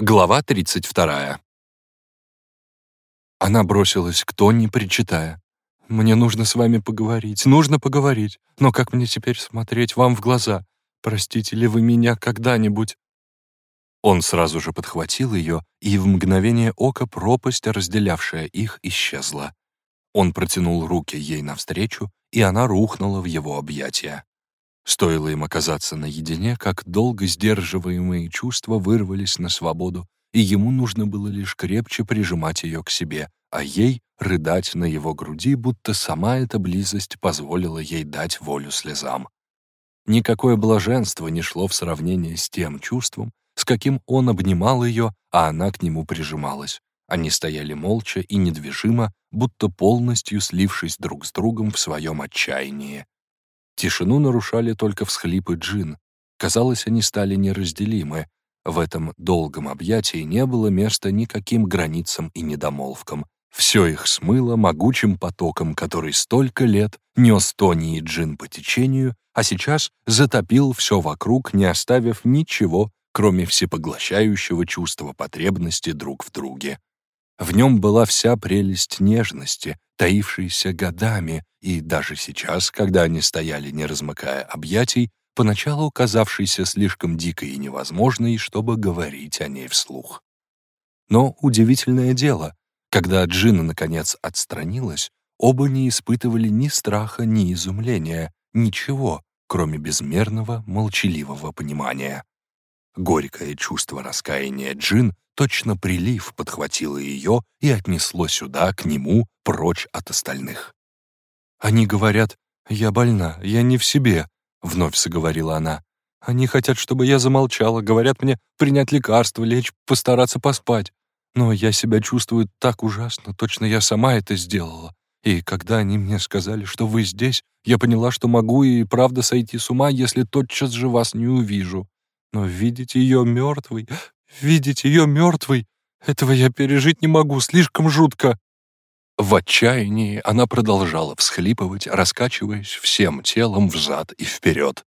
Глава 32. Она бросилась к Тони, причитая. «Мне нужно с вами поговорить, нужно поговорить. Но как мне теперь смотреть вам в глаза? Простите ли вы меня когда-нибудь?» Он сразу же подхватил ее, и в мгновение ока пропасть, разделявшая их, исчезла. Он протянул руки ей навстречу, и она рухнула в его объятия. Стоило им оказаться наедине, как долго сдерживаемые чувства вырвались на свободу, и ему нужно было лишь крепче прижимать ее к себе, а ей рыдать на его груди, будто сама эта близость позволила ей дать волю слезам. Никакое блаженство не шло в сравнение с тем чувством, с каким он обнимал ее, а она к нему прижималась. Они стояли молча и недвижимо, будто полностью слившись друг с другом в своем отчаянии. Тишину нарушали только всхлипы Джин. Казалось, они стали неразделимы. В этом долгом объятии не было места никаким границам и недомолвкам. Все их смыло могучим потоком, который столько лет нес Тони и Джин по течению, а сейчас затопил все вокруг, не оставив ничего, кроме всепоглощающего чувства потребности друг в друге. В нем была вся прелесть нежности, таившейся годами, и даже сейчас, когда они стояли, не размыкая объятий, поначалу казавшейся слишком дикой и невозможной, чтобы говорить о ней вслух. Но удивительное дело, когда Джина, наконец, отстранилась, оба не испытывали ни страха, ни изумления, ничего, кроме безмерного, молчаливого понимания. Горькое чувство раскаяния Джин точно прилив подхватило ее и отнесло сюда, к нему, прочь от остальных. «Они говорят, я больна, я не в себе», — вновь заговорила она. «Они хотят, чтобы я замолчала, говорят мне принять лекарство, лечь, постараться поспать. Но я себя чувствую так ужасно, точно я сама это сделала. И когда они мне сказали, что вы здесь, я поняла, что могу и правда сойти с ума, если тотчас же вас не увижу. Но видеть ее мертвой, видеть ее мертвой, этого я пережить не могу, слишком жутко». В отчаянии она продолжала всхлипывать, раскачиваясь всем телом взад и вперед.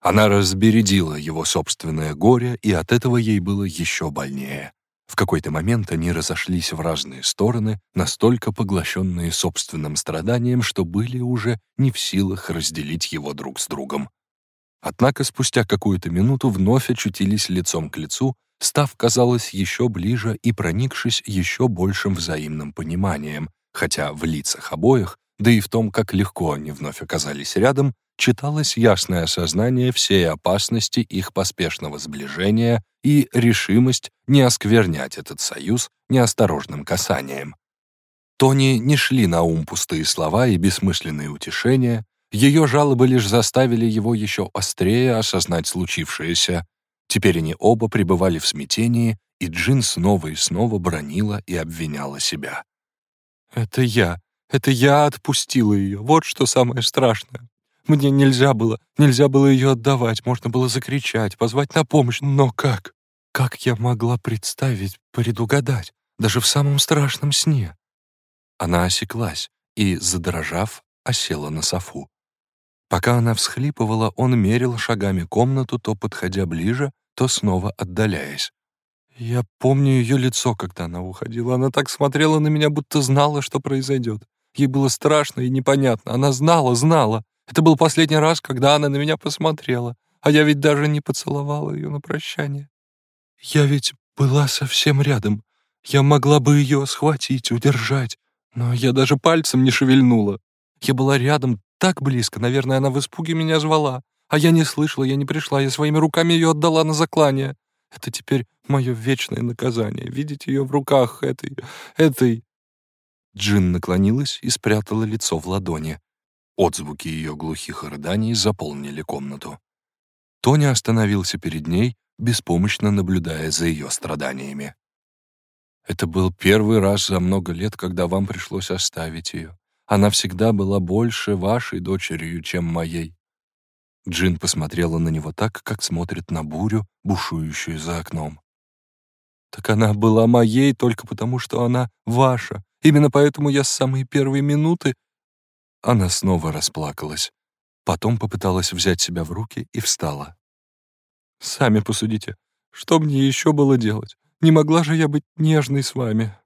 Она разбередила его собственное горе, и от этого ей было еще больнее. В какой-то момент они разошлись в разные стороны, настолько поглощенные собственным страданием, что были уже не в силах разделить его друг с другом. Однако спустя какую-то минуту вновь очутились лицом к лицу, став, казалось, еще ближе и проникшись еще большим взаимным пониманием, хотя в лицах обоих, да и в том, как легко они вновь оказались рядом, читалось ясное осознание всей опасности их поспешного сближения и решимость не осквернять этот союз неосторожным касанием. Тони не шли на ум пустые слова и бессмысленные утешения, ее жалобы лишь заставили его еще острее осознать случившееся. Теперь они оба пребывали в смятении, и Джин снова и снова бронила и обвиняла себя. «Это я, это я отпустила ее, вот что самое страшное. Мне нельзя было, нельзя было ее отдавать, можно было закричать, позвать на помощь, но как? Как я могла представить, предугадать, даже в самом страшном сне?» Она осеклась и, задрожав, осела на софу. Пока она всхлипывала, он мерил шагами комнату, то подходя ближе, то снова отдаляясь. Я помню ее лицо, когда она уходила. Она так смотрела на меня, будто знала, что произойдет. Ей было страшно и непонятно. Она знала, знала. Это был последний раз, когда она на меня посмотрела. А я ведь даже не поцеловала ее на прощание. Я ведь была совсем рядом. Я могла бы ее схватить, удержать. Но я даже пальцем не шевельнула. Я была рядом, так близко, наверное, она в испуге меня звала. А я не слышала, я не пришла, я своими руками ее отдала на заклание. Это теперь мое вечное наказание, видеть ее в руках этой... этой...» Джин наклонилась и спрятала лицо в ладони. Отзвуки ее глухих рыданий заполнили комнату. Тоня остановился перед ней, беспомощно наблюдая за ее страданиями. «Это был первый раз за много лет, когда вам пришлось оставить ее. Она всегда была больше вашей дочерью, чем моей». Джин посмотрела на него так, как смотрит на бурю, бушующую за окном. «Так она была моей только потому, что она ваша. Именно поэтому я с самой первой минуты...» Она снова расплакалась. Потом попыталась взять себя в руки и встала. «Сами посудите, что мне еще было делать? Не могла же я быть нежной с вами».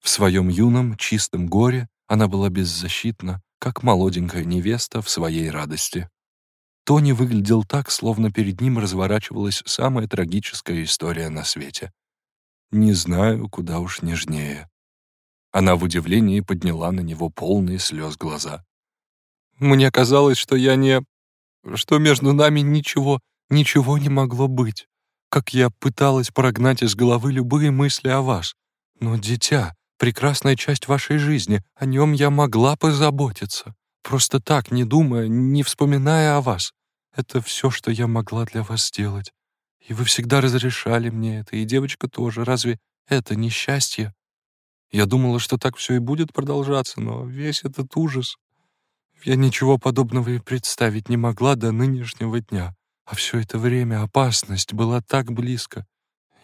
В своем юном, чистом горе она была беззащитна, как молоденькая невеста в своей радости. Тони выглядел так, словно перед ним разворачивалась самая трагическая история на свете. Не знаю, куда уж нежнее. Она в удивлении подняла на него полные слез глаза. «Мне казалось, что я не... что между нами ничего, ничего не могло быть. Как я пыталась прогнать из головы любые мысли о вас. Но дитя, прекрасная часть вашей жизни, о нем я могла позаботиться. Просто так, не думая, не вспоминая о вас. Это все, что я могла для вас сделать. И вы всегда разрешали мне это, и девочка тоже. Разве это не счастье? Я думала, что так все и будет продолжаться, но весь этот ужас... Я ничего подобного и представить не могла до нынешнего дня. А все это время опасность была так близко.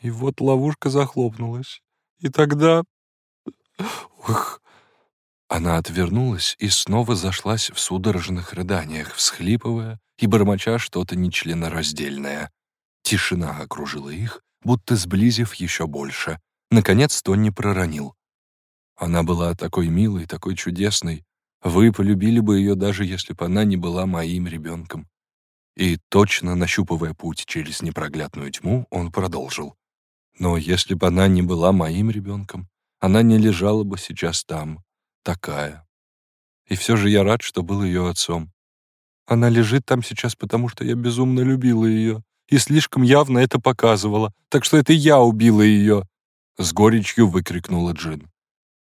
И вот ловушка захлопнулась. И тогда... Ух! Она отвернулась и снова зашлась в судорожных рыданиях, всхлипывая и бормоча что-то нечленораздельное. Тишина окружила их, будто сблизив еще больше. Наконец Тонни проронил. Она была такой милой, такой чудесной. Вы полюбили бы ее, даже если бы она не была моим ребенком. И точно нащупывая путь через непроглядную тьму, он продолжил. Но если бы она не была моим ребенком, она не лежала бы сейчас там, такая. И все же я рад, что был ее отцом. Она лежит там сейчас, потому что я безумно любила ее и слишком явно это показывала, так что это я убила ее!» С горечью выкрикнула Джин.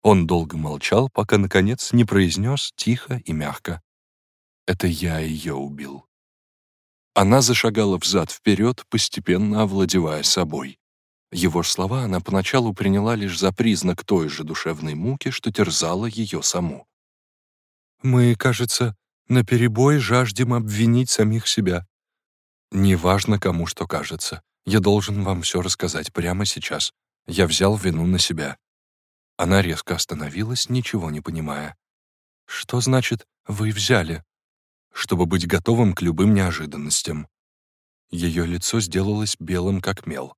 Он долго молчал, пока, наконец, не произнес тихо и мягко. «Это я ее убил». Она зашагала взад-вперед, постепенно овладевая собой. Его слова она поначалу приняла лишь за признак той же душевной муки, что терзала ее саму. «Мы, кажется, наперебой жаждем обвинить самих себя. Неважно, кому что кажется. Я должен вам все рассказать прямо сейчас. Я взял вину на себя». Она резко остановилась, ничего не понимая. «Что значит «вы взяли»?» «Чтобы быть готовым к любым неожиданностям». Ее лицо сделалось белым, как мел.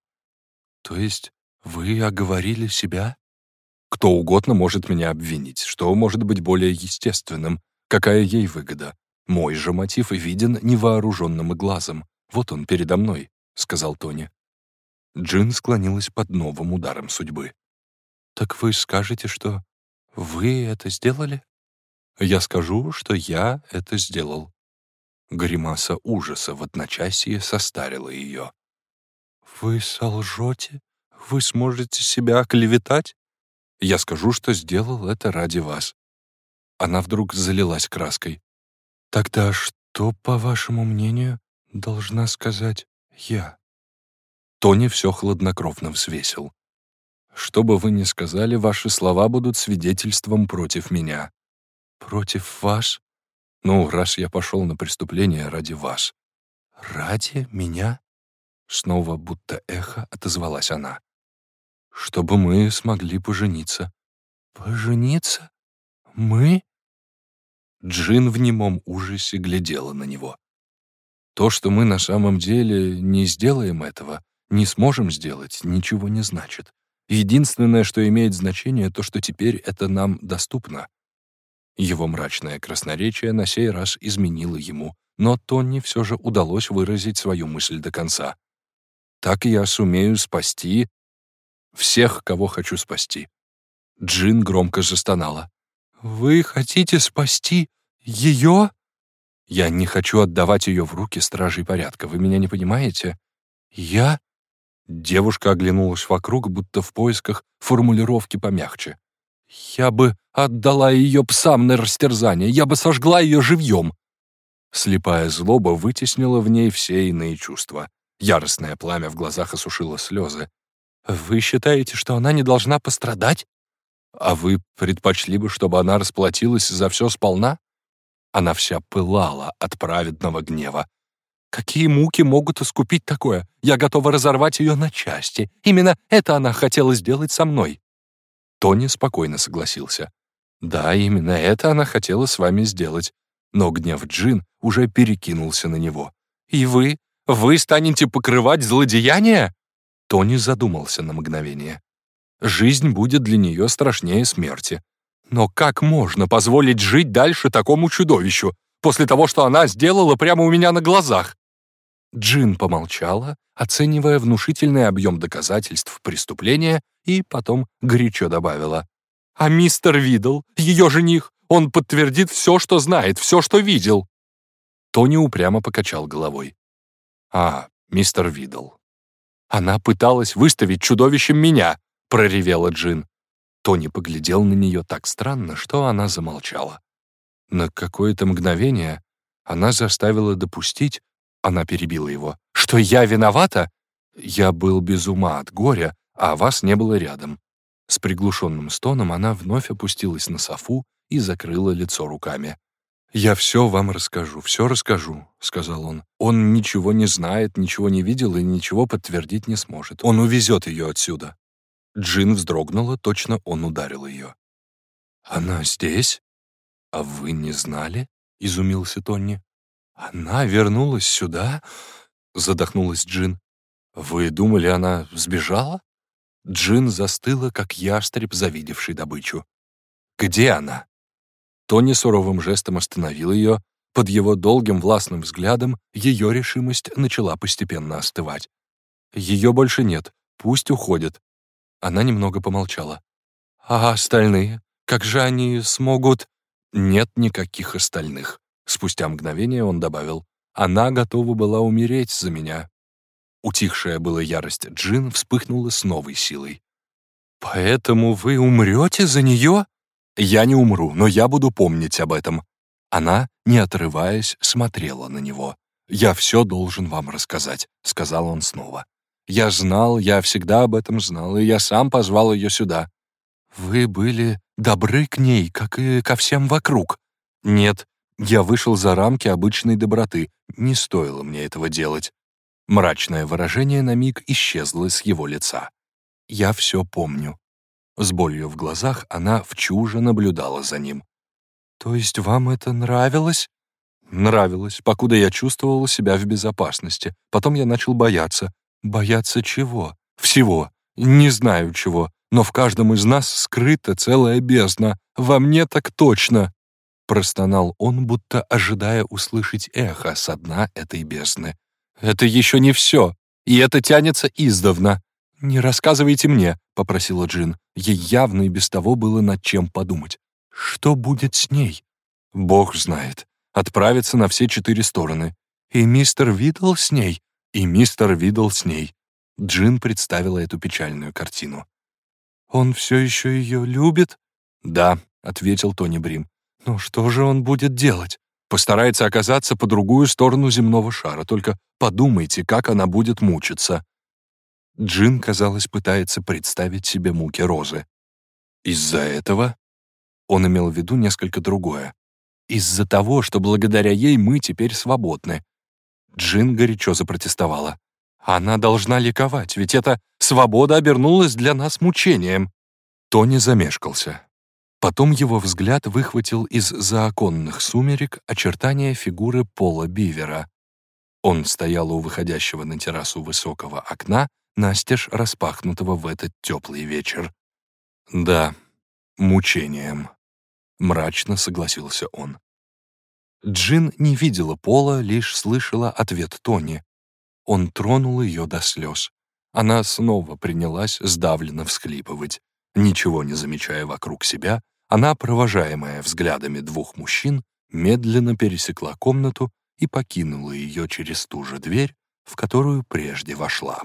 «То есть вы оговорили себя?» «Кто угодно может меня обвинить. Что может быть более естественным? Какая ей выгода? Мой же мотив виден невооруженным глазом. Вот он передо мной», — сказал Тони. Джин склонилась под новым ударом судьбы. «Так вы скажете, что вы это сделали?» «Я скажу, что я это сделал». Гримаса ужаса в одночасье состарила ее. «Вы солжете? Вы сможете себя оклеветать?» «Я скажу, что сделал это ради вас». Она вдруг залилась краской. «Тогда что, по вашему мнению, должна сказать я?» Тони все хладнокровно взвесил. «Что бы вы ни сказали, ваши слова будут свидетельством против меня». «Против вас?» «Ну, раз я пошел на преступление ради вас». «Ради меня?» Снова будто эхо отозвалась она. «Чтобы мы смогли пожениться». «Пожениться? Мы?» Джин в немом ужасе глядела на него. То, что мы на самом деле не сделаем этого, не сможем сделать, ничего не значит. Единственное, что имеет значение, то, что теперь это нам доступно. Его мрачное красноречие на сей раз изменило ему, но Тонни все же удалось выразить свою мысль до конца. «Так я сумею спасти всех, кого хочу спасти». Джин громко застонала. «Вы хотите спасти ее?» Я не хочу отдавать ее в руки стражей порядка, вы меня не понимаете? Я? Девушка оглянулась вокруг, будто в поисках формулировки помягче. Я бы отдала ее псам на растерзание, я бы сожгла ее живьем. Слепая злоба вытеснила в ней все иные чувства. Яростное пламя в глазах осушило слезы. «Вы считаете, что она не должна пострадать? А вы предпочли бы, чтобы она расплатилась за все сполна?» Она вся пылала от праведного гнева. Какие муки могут искупить такое? Я готова разорвать ее на части. Именно это она хотела сделать со мной. Тони спокойно согласился. Да, именно это она хотела с вами сделать. Но гнев Джин уже перекинулся на него. И вы? Вы станете покрывать злодеяния? Тони задумался на мгновение. Жизнь будет для нее страшнее смерти. Но как можно позволить жить дальше такому чудовищу, после того, что она сделала прямо у меня на глазах? Джин помолчала, оценивая внушительный объем доказательств преступления, и потом горячо добавила. «А мистер Видл, ее жених, он подтвердит все, что знает, все, что видел». Тони упрямо покачал головой. «А, мистер Видл». «Она пыталась выставить чудовищем меня», — проревела Джин. Тони поглядел на нее так странно, что она замолчала. На какое-то мгновение она заставила допустить, она перебила его, что я виновата? Я был без ума от горя, а вас не было рядом. С приглушенным стоном она вновь опустилась на софу и закрыла лицо руками. «Я все вам расскажу, все расскажу», — сказал он. «Он ничего не знает, ничего не видел и ничего подтвердить не сможет. Он увезет ее отсюда». Джин вздрогнула, точно он ударил ее. «Она здесь? А вы не знали?» — изумился Тонни. «Она вернулась сюда?» — задохнулась Джин. «Вы думали, она сбежала?» Джин застыла, как ястреб, завидевший добычу. «Где она?» Тони суровым жестом остановил ее. Под его долгим властным взглядом ее решимость начала постепенно остывать. «Ее больше нет. Пусть уходит». Она немного помолчала. «А остальные? Как же они смогут...» «Нет никаких остальных». Спустя мгновение он добавил. «Она готова была умереть за меня». Утихшая была ярость Джин вспыхнула с новой силой. «Поэтому вы умрете за нее?» «Я не умру, но я буду помнить об этом». Она, не отрываясь, смотрела на него. «Я все должен вам рассказать», — сказал он снова. «Я знал, я всегда об этом знал, и я сам позвал ее сюда». «Вы были добры к ней, как и ко всем вокруг». «Нет, я вышел за рамки обычной доброты. Не стоило мне этого делать». Мрачное выражение на миг исчезло с его лица. «Я все помню. С болью в глазах она в чуже наблюдала за ним. «То есть вам это нравилось?» «Нравилось, покуда я чувствовал себя в безопасности. Потом я начал бояться. Бояться чего? Всего. Не знаю чего. Но в каждом из нас скрыта целая бездна. Во мне так точно!» Простонал он, будто ожидая услышать эхо со дна этой бездны. «Это еще не все. И это тянется издавна. «Не рассказывайте мне», — попросила Джин. Ей явно и без того было над чем подумать. «Что будет с ней?» «Бог знает. Отправится на все четыре стороны. И мистер Видл с ней, и мистер Видл с ней». Джин представила эту печальную картину. «Он все еще ее любит?» «Да», — ответил Тони Брим. «Но что же он будет делать?» «Постарается оказаться по другую сторону земного шара. Только подумайте, как она будет мучиться». Джин, казалось, пытается представить себе муки Розы. Из-за этого он имел в виду несколько другое. Из-за того, что благодаря ей мы теперь свободны. Джин горячо запротестовала. Она должна ликовать, ведь эта свобода обернулась для нас мучением. Тони замешкался. Потом его взгляд выхватил из заоконных сумерек очертания фигуры Пола Бивера. Он стоял у выходящего на террасу высокого окна настежь распахнутого в этот теплый вечер. «Да, мучением», — мрачно согласился он. Джин не видела Пола, лишь слышала ответ Тони. Он тронул ее до слез. Она снова принялась сдавленно всхлипывать. Ничего не замечая вокруг себя, она, провожаемая взглядами двух мужчин, медленно пересекла комнату и покинула ее через ту же дверь, в которую прежде вошла.